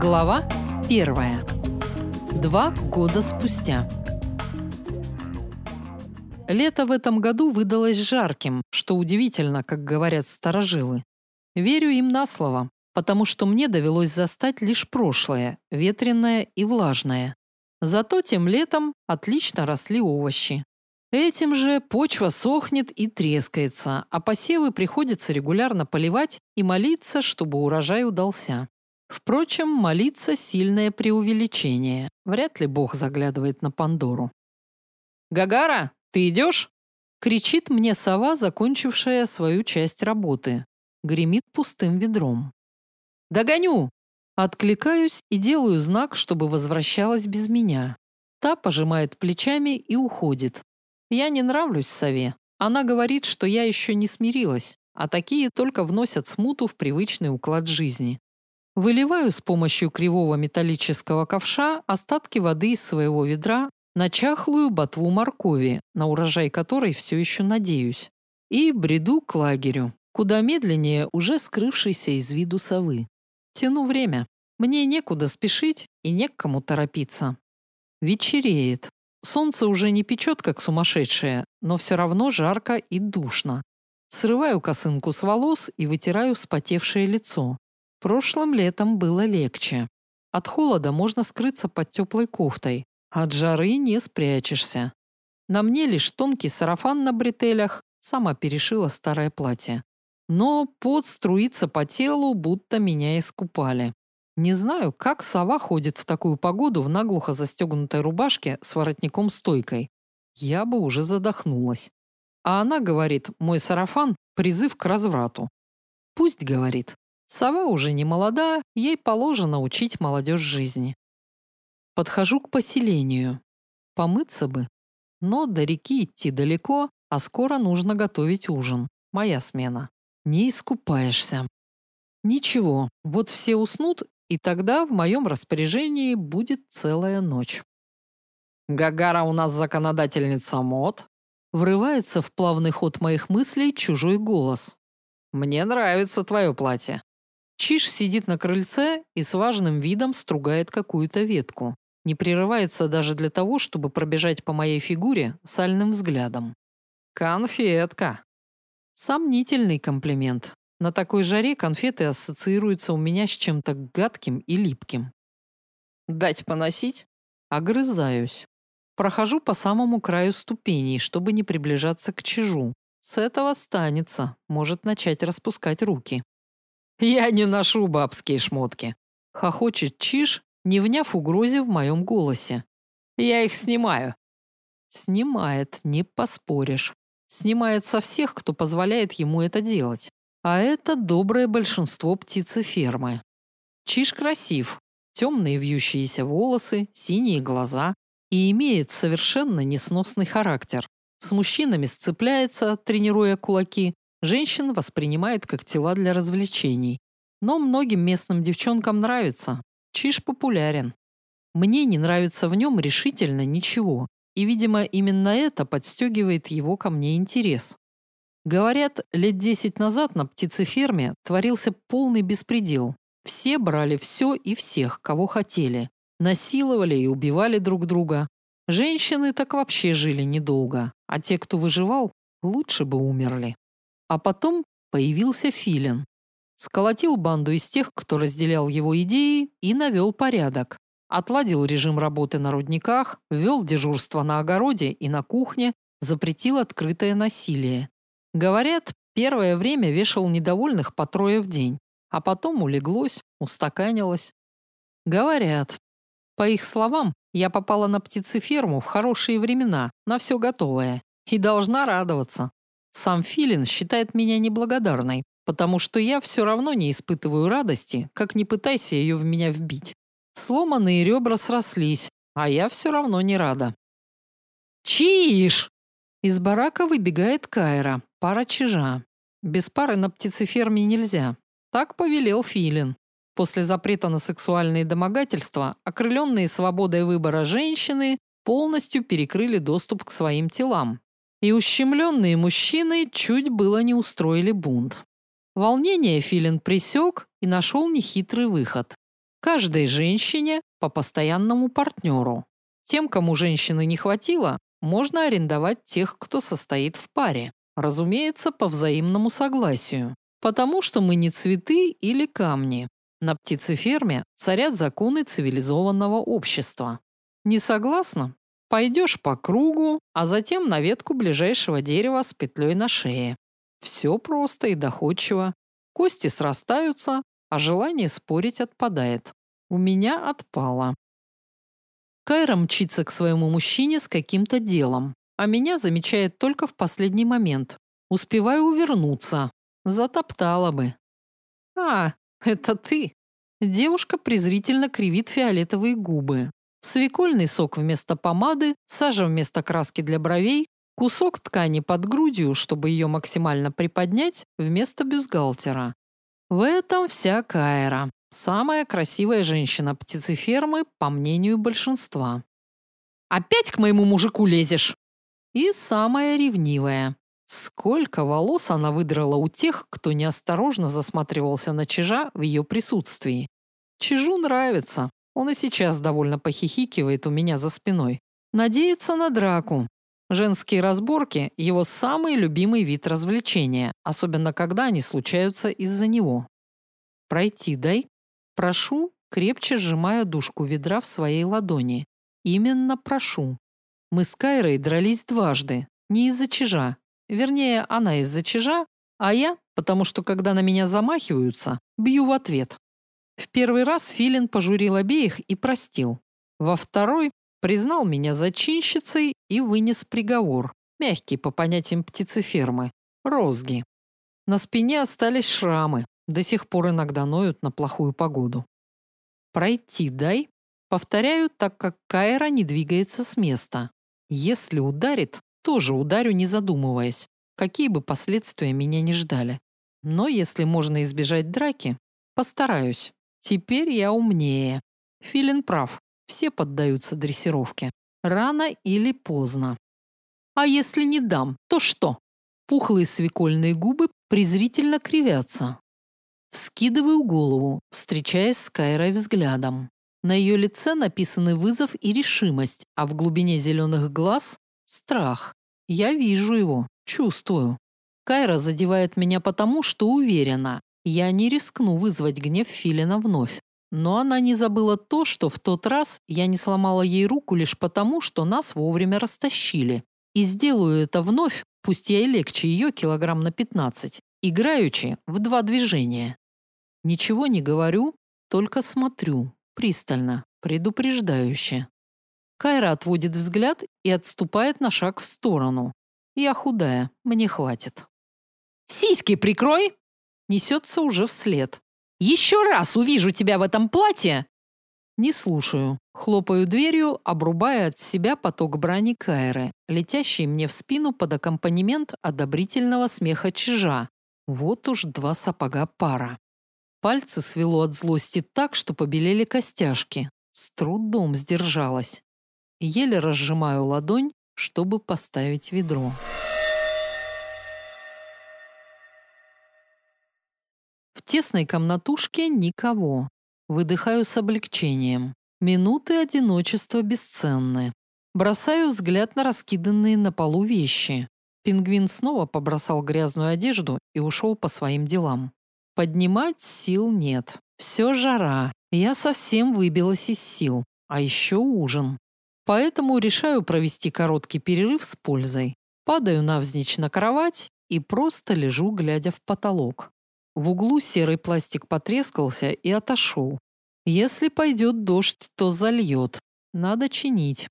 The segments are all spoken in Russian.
Глава первая. Два года спустя. Лето в этом году выдалось жарким, что удивительно, как говорят старожилы. Верю им на слово, потому что мне довелось застать лишь прошлое, ветреное и влажное. Зато тем летом отлично росли овощи. Этим же почва сохнет и трескается, а посевы приходится регулярно поливать и молиться, чтобы урожай удался. Впрочем, молиться сильное преувеличение. Вряд ли Бог заглядывает на Пандору. Гагара, ты идешь?» кричит мне сова, закончившая свою часть работы. Гремит пустым ведром. Догоню. Откликаюсь и делаю знак, чтобы возвращалась без меня. Та пожимает плечами и уходит. Я не нравлюсь сове. Она говорит, что я еще не смирилась, а такие только вносят смуту в привычный уклад жизни. Выливаю с помощью кривого металлического ковша остатки воды из своего ведра на чахлую ботву моркови, на урожай которой все еще надеюсь, и бреду к лагерю, куда медленнее уже скрывшейся из виду совы. Тяну время. Мне некуда спешить и не к кому торопиться. Вечереет. Солнце уже не печет, как сумасшедшее, но все равно жарко и душно. Срываю косынку с волос и вытираю вспотевшее лицо. Прошлым летом было легче. От холода можно скрыться под теплой кофтой, от жары не спрячешься. На мне лишь тонкий сарафан на бретелях, сама перешила старое платье. Но пот струится по телу, будто меня искупали. Не знаю, как сова ходит в такую погоду в наглухо застегнутой рубашке с воротником-стойкой. Я бы уже задохнулась. А она говорит, мой сарафан – призыв к разврату. Пусть говорит. Сова уже не молода, ей положено учить молодежь жизни. Подхожу к поселению. Помыться бы. Но до реки идти далеко, а скоро нужно готовить ужин. Моя смена. Не искупаешься. Ничего, вот все уснут, и тогда в моем распоряжении будет целая ночь. Гагара у нас законодательница мод. Врывается в плавный ход моих мыслей чужой голос. Мне нравится твое платье. Чиж сидит на крыльце и с важным видом стругает какую-то ветку. Не прерывается даже для того, чтобы пробежать по моей фигуре сальным взглядом. Конфетка. Сомнительный комплимент. На такой жаре конфеты ассоциируются у меня с чем-то гадким и липким. Дать поносить? Огрызаюсь. Прохожу по самому краю ступеней, чтобы не приближаться к чижу. С этого станется, может начать распускать руки. Я не ношу бабские шмотки. Хохочет Чиж, не вняв угрозе в моем голосе. Я их снимаю. Снимает, не поспоришь. Снимает со всех, кто позволяет ему это делать. А это доброе большинство птицефермы. Чиж красив. Темные вьющиеся волосы, синие глаза и имеет совершенно несносный характер. С мужчинами сцепляется, тренируя кулаки, Женщин воспринимает как тела для развлечений. Но многим местным девчонкам нравится. Чиж популярен. Мне не нравится в нем решительно ничего. И, видимо, именно это подстегивает его ко мне интерес. Говорят, лет десять назад на птицеферме творился полный беспредел. Все брали все и всех, кого хотели. Насиловали и убивали друг друга. Женщины так вообще жили недолго, а те, кто выживал, лучше бы умерли. А потом появился Филин. Сколотил банду из тех, кто разделял его идеи, и навел порядок. Отладил режим работы на рудниках, ввел дежурство на огороде и на кухне, запретил открытое насилие. Говорят, первое время вешал недовольных по трое в день, а потом улеглось, устаканилось. Говорят. По их словам, я попала на птицеферму в хорошие времена, на все готовое, и должна радоваться. Сам Филин считает меня неблагодарной, потому что я все равно не испытываю радости, как не пытайся ее в меня вбить. Сломанные ребра срослись, а я все равно не рада. Чиж! Из барака выбегает Кайра, пара чижа. Без пары на птицеферме нельзя. Так повелел Филин. После запрета на сексуальные домогательства, окрыленные свободой выбора женщины полностью перекрыли доступ к своим телам, и ущемленные мужчины чуть было не устроили бунт. Волнение Филин присек и нашел нехитрый выход. Каждой женщине по постоянному партнеру. Тем, кому женщины не хватило, можно арендовать тех, кто состоит в паре. Разумеется, по взаимному согласию. Потому что мы не цветы или камни. На птицеферме царят законы цивилизованного общества. Не согласна? Пойдешь по кругу, а затем на ветку ближайшего дерева с петлей на шее. Все просто и доходчиво. Кости срастаются, а желание спорить отпадает. У меня отпало. Кайра мчится к своему мужчине с каким-то делом, а меня замечает только в последний момент. Успеваю увернуться. Затоптала бы. А, это ты. Девушка презрительно кривит фиолетовые губы. Свекольный сок вместо помады, сажа вместо краски для бровей, кусок ткани под грудью, чтобы ее максимально приподнять, вместо бюстгальтера. В этом вся Кайра. Самая красивая женщина птицефермы, по мнению большинства. «Опять к моему мужику лезешь?» И самая ревнивая. Сколько волос она выдрала у тех, кто неосторожно засматривался на чижа в ее присутствии. Чижу нравится. Он и сейчас довольно похихикивает у меня за спиной. Надеется на драку. Женские разборки – его самый любимый вид развлечения, особенно когда они случаются из-за него. «Пройти дай». Прошу, крепче сжимая дужку ведра в своей ладони. Именно прошу. Мы с Кайрой дрались дважды, не из-за чижа. Вернее, она из-за чижа, а я, потому что когда на меня замахиваются, бью в ответ. В первый раз Филин пожурил обеих и простил. Во второй признал меня зачинщицей и вынес приговор, мягкий по понятиям птицефермы, розги. На спине остались шрамы, до сих пор иногда ноют на плохую погоду. Пройти дай. Повторяю, так как Кайра не двигается с места. Если ударит, тоже ударю, не задумываясь, какие бы последствия меня не ждали. Но если можно избежать драки, постараюсь. Теперь я умнее. Филин прав. Все поддаются дрессировке. Рано или поздно. А если не дам, то что? Пухлые свекольные губы презрительно кривятся. Вскидываю голову, встречаясь с Кайрой взглядом. На ее лице написаны вызов и решимость, а в глубине зеленых глаз – страх. Я вижу его, чувствую. Кайра задевает меня потому, что уверена, я не рискну вызвать гнев Филина вновь. Но она не забыла то, что в тот раз я не сломала ей руку лишь потому, что нас вовремя растащили. И сделаю это вновь, пусть я и легче ее килограмм на 15, играючи в два движения. Ничего не говорю, только смотрю, пристально, предупреждающе. Кайра отводит взгляд и отступает на шаг в сторону. Я худая, мне хватит. «Сиськи прикрой!» Несется уже вслед. Еще раз увижу тебя в этом платье!» Не слушаю. Хлопаю дверью, обрубая от себя поток брани Кайры, летящий мне в спину под аккомпанемент одобрительного смеха чижа. Вот уж два сапога пара. Пальцы свело от злости так, что побелели костяшки. С трудом сдержалась. Еле разжимаю ладонь, чтобы поставить ведро. Тесной комнатушке никого. Выдыхаю с облегчением. Минуты одиночества бесценны. Бросаю взгляд на раскиданные на полу вещи. Пингвин снова побросал грязную одежду и ушел по своим делам. Поднимать сил нет. Все жара. Я совсем выбилась из сил. А еще ужин. Поэтому решаю провести короткий перерыв с пользой. Падаю навзничь на кровать и просто лежу, глядя в потолок. В углу серый пластик потрескался и отошел. Если пойдет дождь, то зальет. Надо чинить.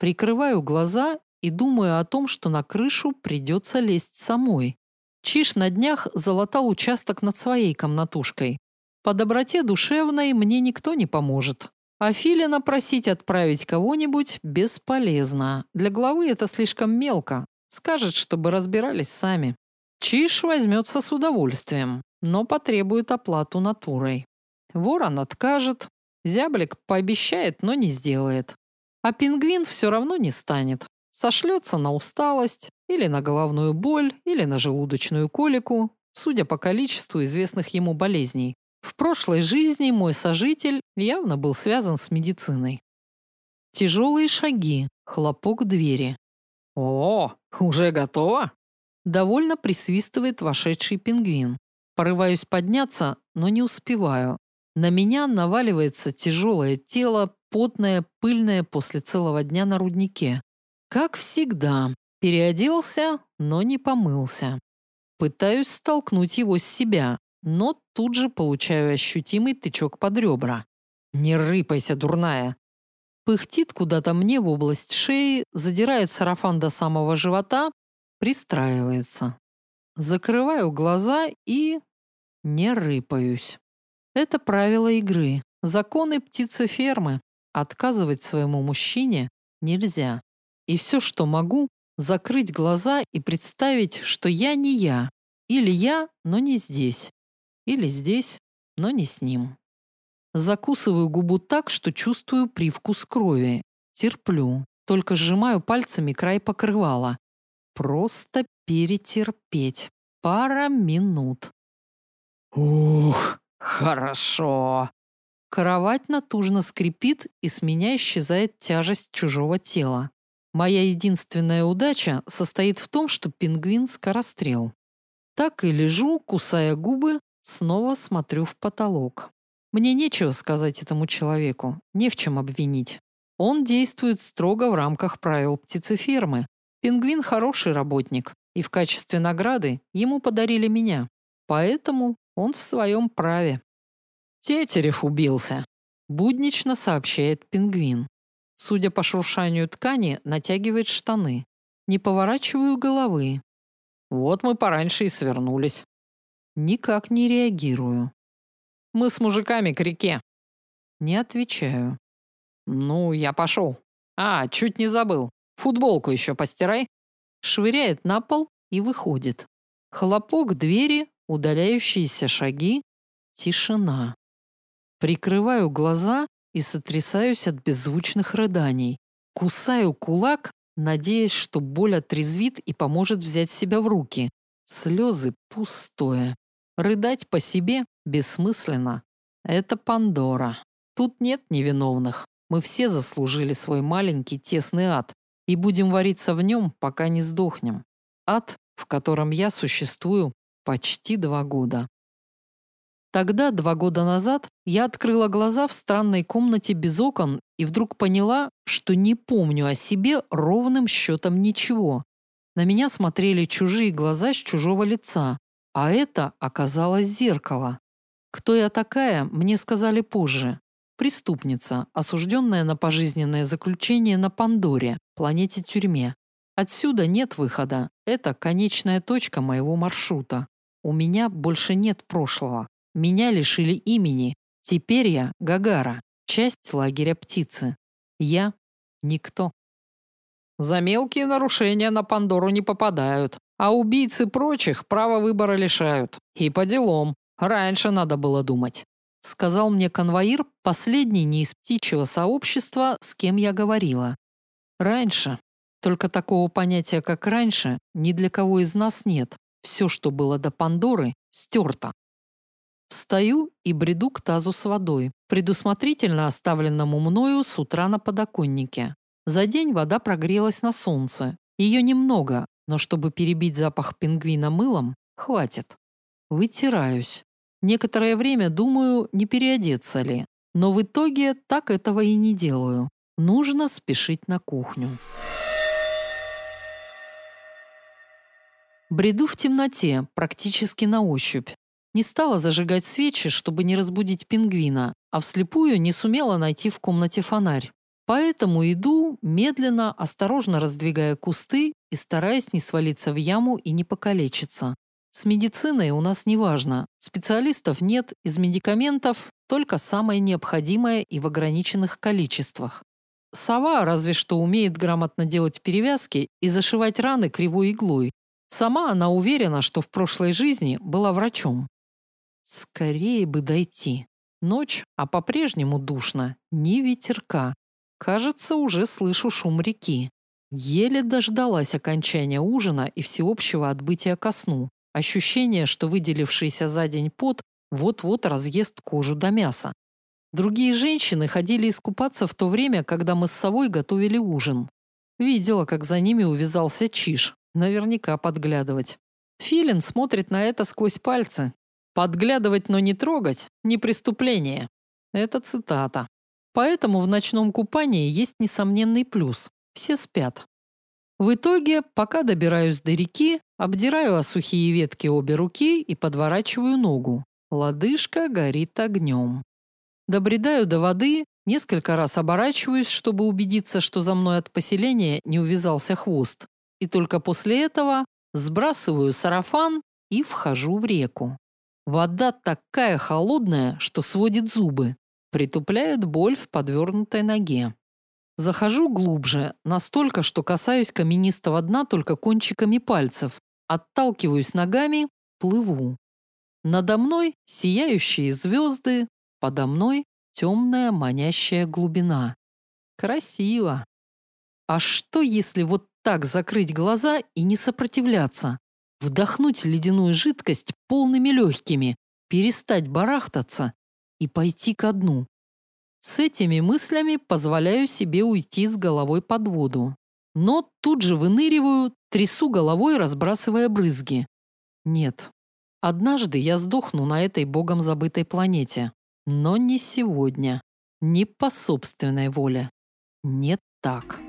Прикрываю глаза и думаю о том, что на крышу придется лезть самой. Чиш на днях залатал участок над своей комнатушкой. По доброте душевной мне никто не поможет. А Филина просить отправить кого-нибудь бесполезно. Для главы это слишком мелко. Скажет, чтобы разбирались сами. Чиш возьмется с удовольствием но потребует оплату натурой. Ворон откажет, зяблик пообещает, но не сделает. А пингвин все равно не станет. Сошлется на усталость, или на головную боль, или на желудочную колику, судя по количеству известных ему болезней. В прошлой жизни мой сожитель явно был связан с медициной. Тяжелые шаги, хлопок двери. «О, уже готово?» Довольно присвистывает вошедший пингвин. Порываюсь подняться, но не успеваю. На меня наваливается тяжелое тело, потное, пыльное после целого дня на руднике. Как всегда, переоделся, но не помылся. Пытаюсь столкнуть его с себя, но тут же получаю ощутимый тычок под ребра. «Не рыпайся, дурная!» Пыхтит куда-то мне в область шеи, задирает сарафан до самого живота, пристраивается. Закрываю глаза и... не рыпаюсь. Это правило игры, законы птицефермы. Отказывать своему мужчине нельзя. И все, что могу, закрыть глаза и представить, что я не я. Или я, но не здесь. Или здесь, но не с ним. Закусываю губу так, что чувствую привкус крови. Терплю, только сжимаю пальцами край покрывала. Просто перетерпеть. Пара минут. Ух, Хорошо. Кровать натужно скрипит, и с меня исчезает тяжесть чужого тела. Моя единственная удача состоит в том, что пингвин скорострел. Так и лежу, кусая губы, снова смотрю в потолок. Мне нечего сказать этому человеку, не в чем обвинить. Он действует строго в рамках правил птицефермы. Пингвин хороший работник, и в качестве награды ему подарили меня. Поэтому он в своем праве. Тетерев убился, буднично сообщает пингвин. Судя по шуршанию ткани, натягивает штаны. Не поворачиваю головы. Вот мы пораньше и свернулись. Никак не реагирую. Мы с мужиками к реке. Не отвечаю. Ну, я пошел. А, чуть не забыл. Футболку еще постирай. Швыряет на пол и выходит. Хлопок двери, удаляющиеся шаги, тишина. Прикрываю глаза и сотрясаюсь от беззвучных рыданий. Кусаю кулак, надеясь, что боль отрезвит и поможет взять себя в руки. Слезы пустое. Рыдать по себе бессмысленно. Это Пандора. Тут нет невиновных. Мы все заслужили свой маленький тесный ад и будем вариться в нем, пока не сдохнем. Ад, в котором я существую Почти два года. Тогда, два года назад, я открыла глаза в странной комнате без окон и вдруг поняла, что не помню о себе ровным счетом ничего. На меня смотрели чужие глаза с чужого лица, а это оказалось зеркало. Кто я такая, мне сказали позже. Преступница, осужденная на пожизненное заключение на Пандоре, планете-тюрьме. Отсюда нет выхода. Это конечная точка моего маршрута. У меня больше нет прошлого. Меня лишили имени. Теперь я Гагара, часть лагеря птицы. Я никто. За мелкие нарушения на Пандору не попадают, а убийцы прочих право выбора лишают. И по делам. Раньше надо было думать. Сказал мне конвоир, последний не из птичьего сообщества, с кем я говорила. Раньше. Только такого понятия, как раньше, ни для кого из нас нет. Все, что было до Пандоры, стерто. Встаю и бреду к тазу с водой, предусмотрительно оставленному мною с утра на подоконнике. За день вода прогрелась на солнце. Ее немного, но чтобы перебить запах пингвина мылом, хватит. Вытираюсь. Некоторое время думаю, не переодеться ли. Но в итоге так этого и не делаю. Нужно спешить на кухню. Бреду в темноте, практически на ощупь. Не стала зажигать свечи, чтобы не разбудить пингвина, а вслепую не сумела найти в комнате фонарь. Поэтому иду, медленно, осторожно раздвигая кусты и стараясь не свалиться в яму и не покалечиться. С медициной у нас не важно. Специалистов нет, из медикаментов только самое необходимое и в ограниченных количествах. Сова разве что умеет грамотно делать перевязки и зашивать раны кривой иглой, Сама она уверена, что в прошлой жизни была врачом. Скорее бы дойти. Ночь, а по-прежнему душно. Ни ветерка. Кажется, уже слышу шум реки. Еле дождалась окончания ужина и всеобщего отбытия ко сну. Ощущение, что выделившийся за день пот вот-вот разъест кожу до мяса. Другие женщины ходили искупаться в то время, когда мы с совой готовили ужин. Видела, как за ними увязался Чиш. Наверняка подглядывать. Филин смотрит на это сквозь пальцы. Подглядывать, но не трогать – не преступление. Это цитата. Поэтому в ночном купании есть несомненный плюс. Все спят. В итоге, пока добираюсь до реки, обдираю о сухие ветки обе руки и подворачиваю ногу. Лодыжка горит огнем. Добредаю до воды, несколько раз оборачиваюсь, чтобы убедиться, что за мной от поселения не увязался хвост. И только после этого сбрасываю сарафан и вхожу в реку. Вода такая холодная, что сводит зубы, притупляет боль в подвернутой ноге. Захожу глубже, настолько, что касаюсь каменистого дна только кончиками пальцев, отталкиваюсь ногами, плыву. Надо мной сияющие звезды, подо мной темная манящая глубина. Красиво. А что, если вот так закрыть глаза и не сопротивляться? Вдохнуть ледяную жидкость полными легкими, перестать барахтаться и пойти ко дну. С этими мыслями позволяю себе уйти с головой под воду. Но тут же выныриваю, трясу головой, разбрасывая брызги. Нет. Однажды я сдохну на этой богом забытой планете. Но не сегодня. Не по собственной воле. Не так.